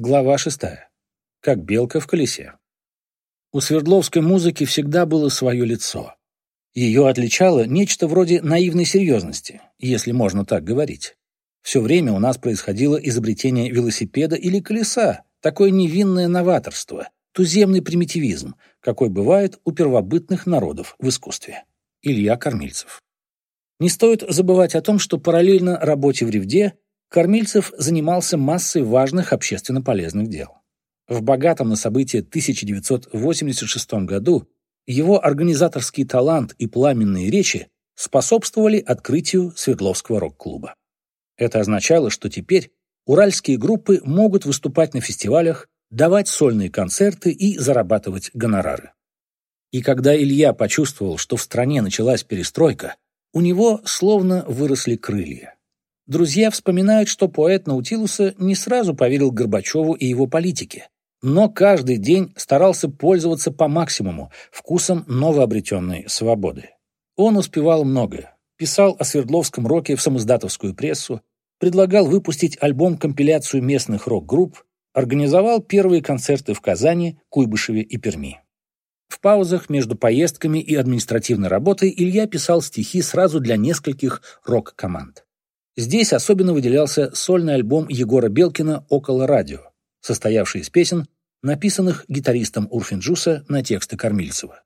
Глава шестая. Как белка в колесе. У Свердловской музыки всегда было свое лицо. Ее отличало нечто вроде наивной серьезности, если можно так говорить. Все время у нас происходило изобретение велосипеда или колеса, такое невинное новаторство, туземный примитивизм, какой бывает у первобытных народов в искусстве. Илья Кормильцев. Не стоит забывать о том, что параллельно работе в Ревде Кормильцев занимался массой важных общественно полезных дел. В богатом на события 1986 году его организаторский талант и пламенные речи способствовали открытию Свердловского рок-клуба. Это означало, что теперь уральские группы могут выступать на фестивалях, давать сольные концерты и зарабатывать гонорары. И когда Илья почувствовал, что в стране началась перестройка, у него словно выросли крылья. Друзья вспоминают, что поэт Наутилуса не сразу поверил Горбачеву и его политике, но каждый день старался пользоваться по максимуму вкусом новообретенной свободы. Он успевал многое. Писал о Свердловском роке в самоздатовскую прессу, предлагал выпустить альбом-компиляцию местных рок-групп, организовал первые концерты в Казани, Куйбышеве и Перми. В паузах между поездками и административной работой Илья писал стихи сразу для нескольких рок-команд. Здесь особенно выделялся сольный альбом Егора Белкина «Около радио», состоявший из песен, написанных гитаристом Урфинджуса на тексты Кормильцева.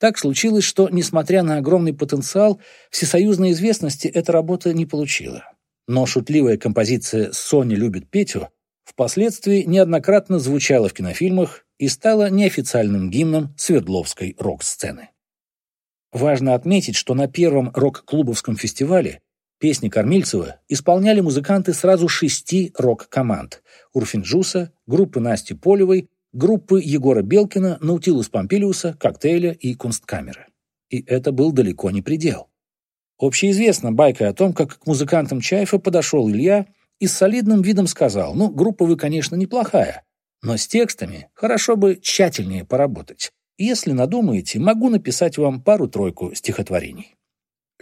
Так случилось, что, несмотря на огромный потенциал, всесоюзной известности эта работа не получила. Но шутливая композиция «Соня любит Петю» впоследствии неоднократно звучала в кинофильмах и стала неофициальным гимном Свердловской рок-сцены. Важно отметить, что на первом рок-клубовском фестивале Песни Кормильцева исполняли музыканты сразу шести рок-команд – Урфинджуса, группы Насти Полевой, группы Егора Белкина, Наутилус Помпилиуса, Коктейля и Кунсткамеры. И это был далеко не предел. Общеизвестна байка о том, как к музыкантам Чайфа подошел Илья и с солидным видом сказал, ну, группа вы, конечно, неплохая, но с текстами хорошо бы тщательнее поработать. Если надумаете, могу написать вам пару-тройку стихотворений.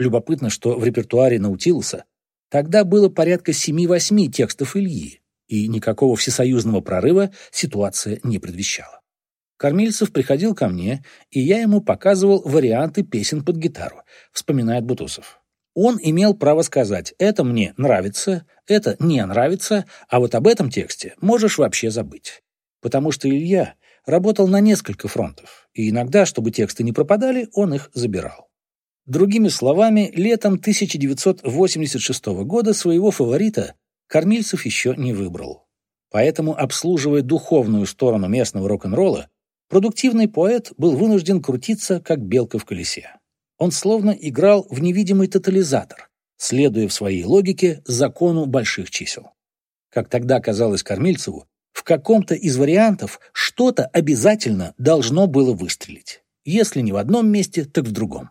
Любопытно, что в репертуаре Наутилуса тогда было порядка 7-8 текстов Ильи, и никакого всесоюзного прорыва ситуация не предвещала. Кормильцев приходил ко мне, и я ему показывал варианты песен под гитару, вспоминает Бутусов. Он имел право сказать «это мне нравится», «это не нравится», а вот об этом тексте можешь вообще забыть. Потому что Илья работал на несколько фронтов, и иногда, чтобы тексты не пропадали, он их забирал. Другими словами, летом 1986 года своего фаворита Кормильцев еще не выбрал. Поэтому, обслуживая духовную сторону местного рок-н-ролла, продуктивный поэт был вынужден крутиться, как белка в колесе. Он словно играл в невидимый тотализатор, следуя в своей логике закону больших чисел. Как тогда казалось Кормильцеву, в каком-то из вариантов что-то обязательно должно было выстрелить. Если не в одном месте, так в другом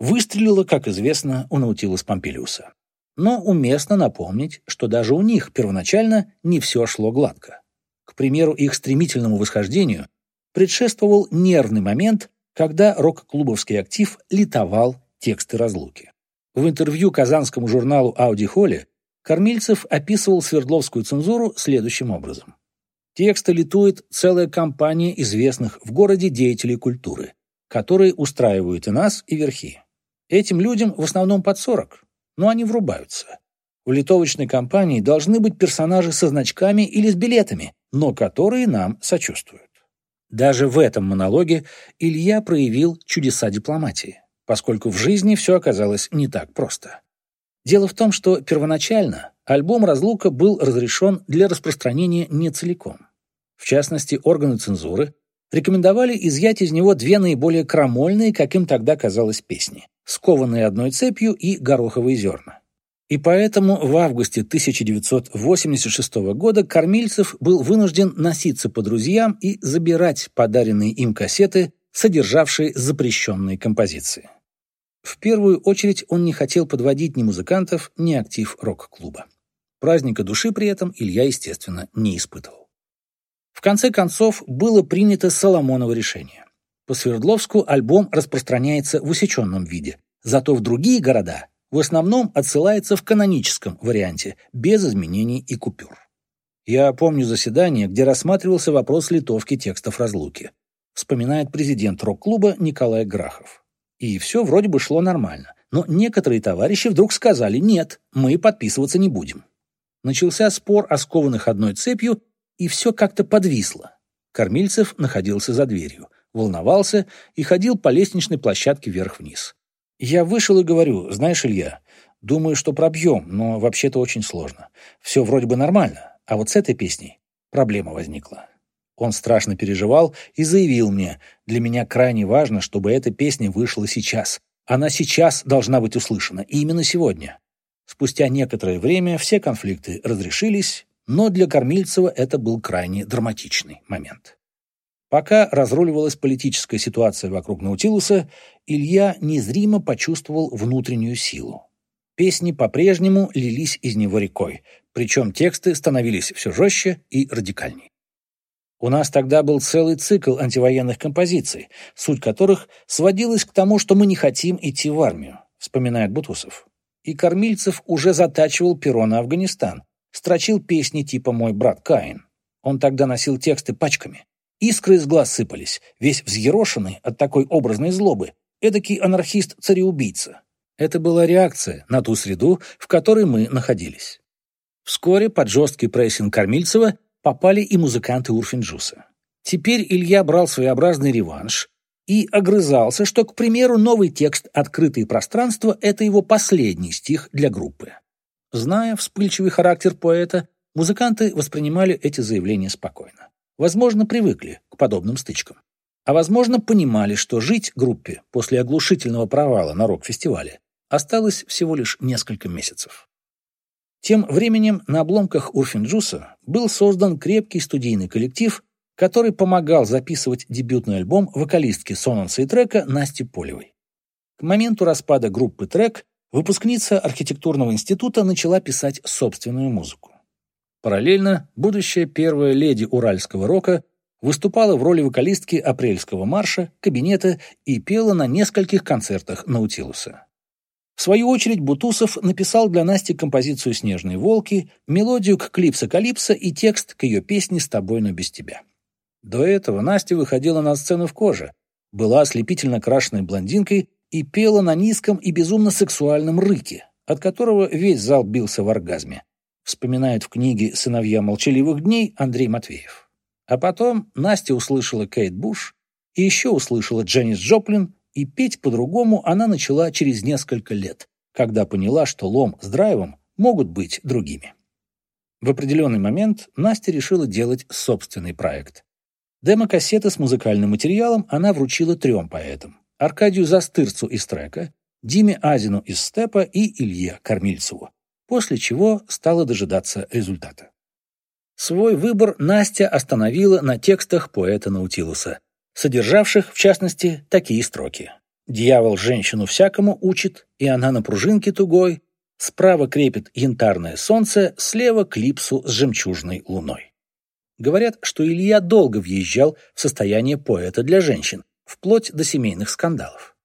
выстрелила, как известно, у Наутилус Помпилиуса. Но уместно напомнить, что даже у них первоначально не все шло гладко. К примеру, их стремительному восхождению предшествовал нервный момент, когда рок-клубовский актив литовал тексты разлуки. В интервью казанскому журналу «Ауди Холли» Кормильцев описывал Свердловскую цензуру следующим образом. Тексты литует целая компания известных в городе деятелей культуры, которые устраивают и нас, и верхи. Этим людям в основном под 40, но они врубаются. В литовочной компании должны быть персонажи со значками или с билетами, но которые нам сочувствуют. Даже в этом монологе Илья проявил чудеса дипломатии, поскольку в жизни все оказалось не так просто. Дело в том, что первоначально альбом «Разлука» был разрешен для распространения не целиком. В частности, органы цензуры рекомендовали изъять из него две наиболее крамольные, как им тогда казалось, песни скованные одной цепью и гороховые зерна. И поэтому в августе 1986 года Кормильцев был вынужден носиться по друзьям и забирать подаренные им кассеты, содержавшие запрещенные композиции. В первую очередь он не хотел подводить ни музыкантов, ни актив рок-клуба. Праздника души при этом Илья, естественно, не испытывал. В конце концов, было принято Соломоново решение. По Свердловску альбом распространяется в усеченном виде, зато в другие города в основном отсылается в каноническом варианте, без изменений и купюр. Я помню заседание, где рассматривался вопрос литовки текстов разлуки. Вспоминает президент рок-клуба Николай Грахов. И все вроде бы шло нормально. Но некоторые товарищи вдруг сказали «нет, мы подписываться не будем». Начался спор о скованных одной цепью, и все как-то подвисло. Кормильцев находился за дверью, волновался и ходил по лестничной площадке вверх-вниз. Я вышел и говорю, знаешь, Илья, думаю, что пробьем, но вообще-то очень сложно. Все вроде бы нормально, а вот с этой песней проблема возникла. Он страшно переживал и заявил мне, для меня крайне важно, чтобы эта песня вышла сейчас. Она сейчас должна быть услышана, и именно сегодня. Спустя некоторое время все конфликты разрешились, но для Кормильцева это был крайне драматичный момент. Пока разруливалась политическая ситуация вокруг Наутилуса, Илья незримо почувствовал внутреннюю силу. Песни по-прежнему лились из него рекой, причем тексты становились все жестче и радикальней. У нас тогда был целый цикл антивоенных композиций, суть которых сводилась к тому, что мы не хотим идти в армию, вспоминает Бутусов. И Кормильцев уже затачивал перо на Афганистан, строчил песни типа «Мой брат Каин». Он тогда носил тексты пачками. Искры из глаз сыпались, весь взъерошенный от такой образной злобы, эдакий анархист-цареубийца. Это была реакция на ту среду, в которой мы находились. Вскоре под жесткий прессинг Кормильцева попали и музыканты Урфинджуса. Теперь Илья брал своеобразный реванш и огрызался, что, к примеру, новый текст «Открытые пространства» — это его последний стих для группы. Зная вспыльчивый характер поэта, музыканты воспринимали эти заявления спокойно. Возможно, привыкли к подобным стычкам. А возможно, понимали, что жить группе после оглушительного провала на рок-фестивале осталось всего лишь несколько месяцев. Тем временем на обломках Урфинджуса был создан крепкий студийный коллектив, который помогал записывать дебютный альбом вокалистки Сонанса и трека Насти Полевой. К моменту распада группы «Трек» выпускница архитектурного института начала писать собственную музыку. Параллельно будущая первая леди уральского рока выступала в роли вокалистки апрельского марша, кабинета и пела на нескольких концертах Наутилуса. В свою очередь Бутусов написал для Насти композицию «Снежные волки», мелодию к «Клипса-калипсо» и текст к ее песне «С тобой, но без тебя». До этого Настя выходила на сцену в коже, была ослепительно крашенной блондинкой и пела на низком и безумно сексуальном рыке, от которого весь зал бился в оргазме, вспоминает в книге «Сыновья молчаливых дней» Андрей Матвеев. А потом Настя услышала Кейт Буш и еще услышала Дженнис Джоплин и петь по-другому она начала через несколько лет, когда поняла, что лом с драйвом могут быть другими. В определенный момент Настя решила делать собственный проект. Демо-кассеты с музыкальным материалом она вручила трем поэтам. Аркадию Застырцу из трека, Диме Азину из степа и Илье Кормильцеву, после чего стала дожидаться результата. Свой выбор Настя остановила на текстах поэта Наутилуса, содержавших, в частности, такие строки. «Дьявол женщину всякому учит, и она на пружинке тугой, справа крепит янтарное солнце, слева клипсу с жемчужной луной». Говорят, что Илья долго въезжал в состояние поэта для женщин, вплоть до семейных скандалов.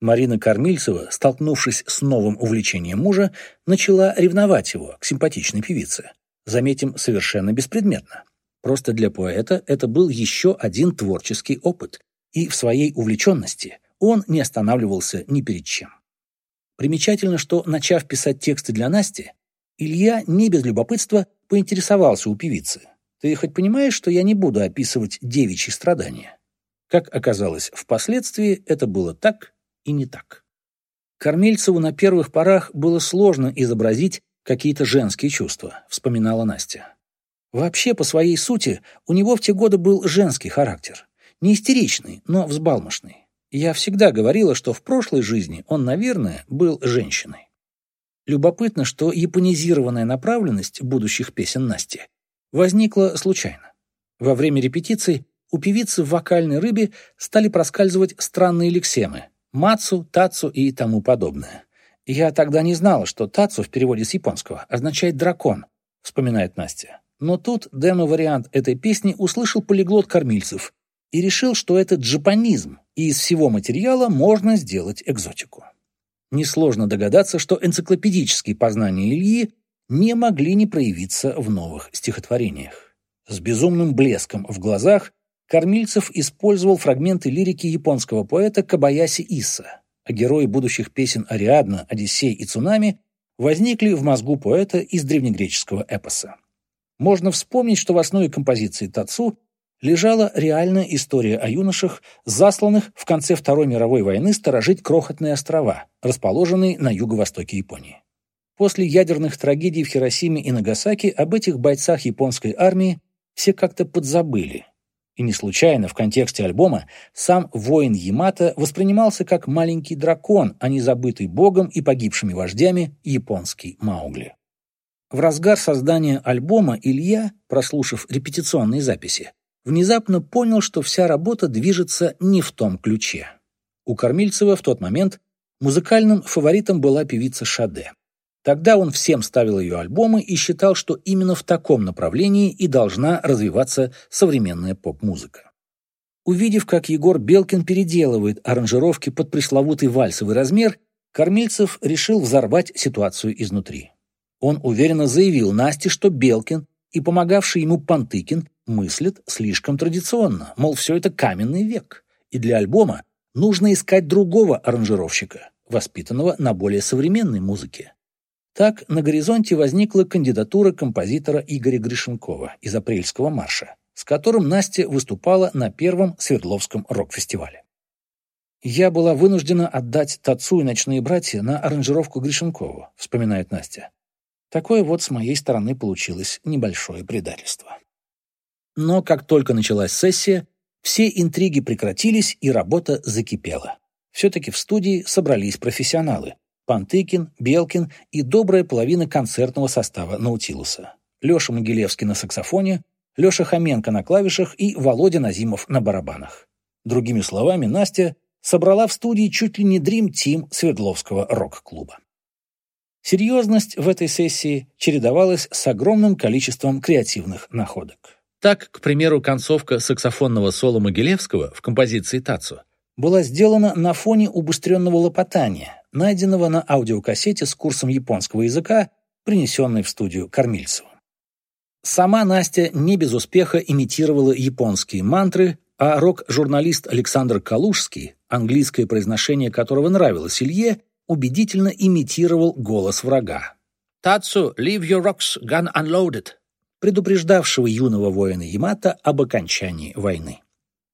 Марина Кормильцева, столкнувшись с новым увлечением мужа, начала ревновать его к симпатичной певице. Заметим, совершенно беспредметно. Просто для поэта это был еще один творческий опыт, и в своей увлеченности он не останавливался ни перед чем. Примечательно, что, начав писать тексты для Насти, Илья не без любопытства поинтересовался у певицы. «Ты хоть понимаешь, что я не буду описывать девичьи страдания?» Как оказалось, впоследствии это было так и не так. Кормильцеву на первых порах было сложно изобразить какие-то женские чувства, вспоминала Настя. Вообще, по своей сути, у него в те годы был женский характер. Не истеричный, но взбалмошный. Я всегда говорила, что в прошлой жизни он, наверное, был женщиной. Любопытно, что японизированная направленность будущих песен Насти возникла случайно. Во время репетиций у певицы в вокальной рыбе стали проскальзывать странные лексемы – мацу, тацу и тому подобное. Я тогда не знала, что тацу в переводе с японского означает «дракон», вспоминает Настя. Но тут демо-вариант этой песни услышал полиглот кормильцев и решил, что это джапанизм, и из всего материала можно сделать экзотику. Несложно догадаться, что энциклопедические познания Ильи не могли не проявиться в новых стихотворениях. С безумным блеском в глазах Кормильцев использовал фрагменты лирики японского поэта Кабаяси Исса, а герои будущих песен Ариадна, Одиссей и Цунами возникли в мозгу поэта из древнегреческого эпоса. Можно вспомнить, что в основе композиции Тацу лежала реальная история о юношах, засланных в конце Второй мировой войны сторожить крохотные острова, расположенные на юго-востоке Японии. После ядерных трагедий в Хиросиме и Нагасаки об этих бойцах японской армии все как-то подзабыли. И не случайно в контексте альбома сам воин Ямато воспринимался как маленький дракон, а не забытый богом и погибшими вождями японский Маугли. В разгар создания альбома Илья, прослушав репетиционные записи, внезапно понял, что вся работа движется не в том ключе. У Кормильцева в тот момент музыкальным фаворитом была певица Шаде. Тогда он всем ставил ее альбомы и считал, что именно в таком направлении и должна развиваться современная поп-музыка. Увидев, как Егор Белкин переделывает аранжировки под пресловутый вальсовый размер, Кормильцев решил взорвать ситуацию изнутри. Он уверенно заявил Насте, что Белкин и помогавший ему Пантыкин мыслят слишком традиционно, мол, все это каменный век, и для альбома нужно искать другого аранжировщика, воспитанного на более современной музыке. Так на горизонте возникла кандидатура композитора Игоря Гришенкова из «Апрельского марша», с которым Настя выступала на первом Свердловском рок-фестивале. «Я была вынуждена отдать Тацу и «Ночные братья» на аранжировку Гришенкову», вспоминает Настя. Такое вот с моей стороны получилось небольшое предательство. Но как только началась сессия, все интриги прекратились и работа закипела. Все-таки в студии собрались профессионалы. Пантыкин, Белкин и добрая половина концертного состава «Наутилуса». Леша Могилевский на саксофоне, Леша Хоменко на клавишах и Володя Назимов на барабанах. Другими словами, Настя собрала в студии чуть ли не дрим-тим Свердловского рок-клуба. Серьезность в этой сессии чередовалась с огромным количеством креативных находок. Так, к примеру, концовка саксофонного соло Могилевского в композиции «Тацу» была сделана на фоне убыстренного лопотания, найденного на аудиокассете с курсом японского языка, принесенной в студию Кормильцеву. Сама Настя не без успеха имитировала японские мантры, а рок-журналист Александр Калужский, английское произношение которого нравилось Илье, убедительно имитировал голос врага. «Тацу, leave your rocks, gun unloaded», предупреждавшего юного воина Ямато об окончании войны.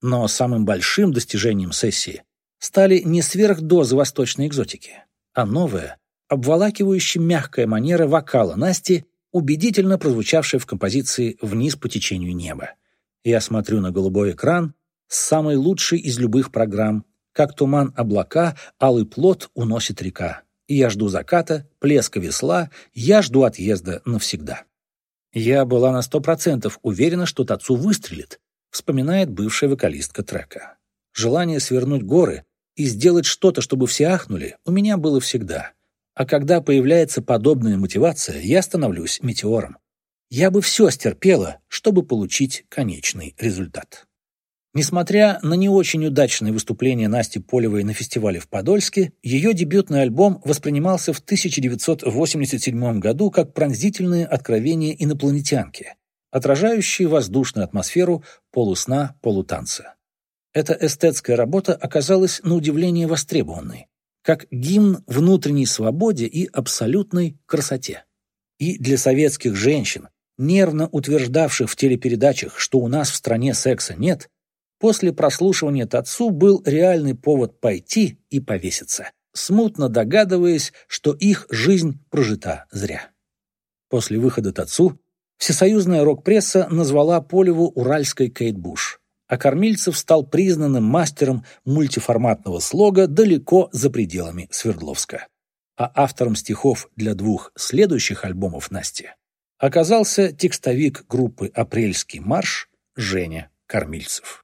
Но самым большим достижением сессии стали не сверхдозы восточной экзотики, а новая, обволакивающая мягкая манера вокала Насти, убедительно прозвучавшая в композиции «Вниз по течению неба». Я смотрю на голубой экран, самый лучший из любых программ, как туман облака, алый плод уносит река. И я жду заката, плеска весла, я жду отъезда навсегда. Я была на сто процентов уверена, что Тацу выстрелит, вспоминает бывшая вокалистка трека. Желание свернуть горы и сделать что-то, чтобы все ахнули, у меня было всегда. А когда появляется подобная мотивация, я становлюсь метеором. Я бы все стерпела, чтобы получить конечный результат. Несмотря на не очень удачное выступление Насти Полевой на фестивале в Подольске, ее дебютный альбом воспринимался в 1987 году как пронзительное откровение инопланетянки, отражающее воздушную атмосферу полусна, полутанца. Эта эстетская работа оказалась на удивление востребованной, как гимн внутренней свободе и абсолютной красоте. И для советских женщин, нервно утверждавших в телепередачах, что у нас в стране секса нет, После прослушивания Тацу был реальный повод пойти и повеситься, смутно догадываясь, что их жизнь прожита зря. После выхода Тацу всесоюзная рок-пресса назвала Полеву уральской Кейт Буш, а Кормильцев стал признанным мастером мультиформатного слога далеко за пределами Свердловска. А автором стихов для двух следующих альбомов Насти оказался текстовик группы «Апрельский марш» Женя Кормильцев.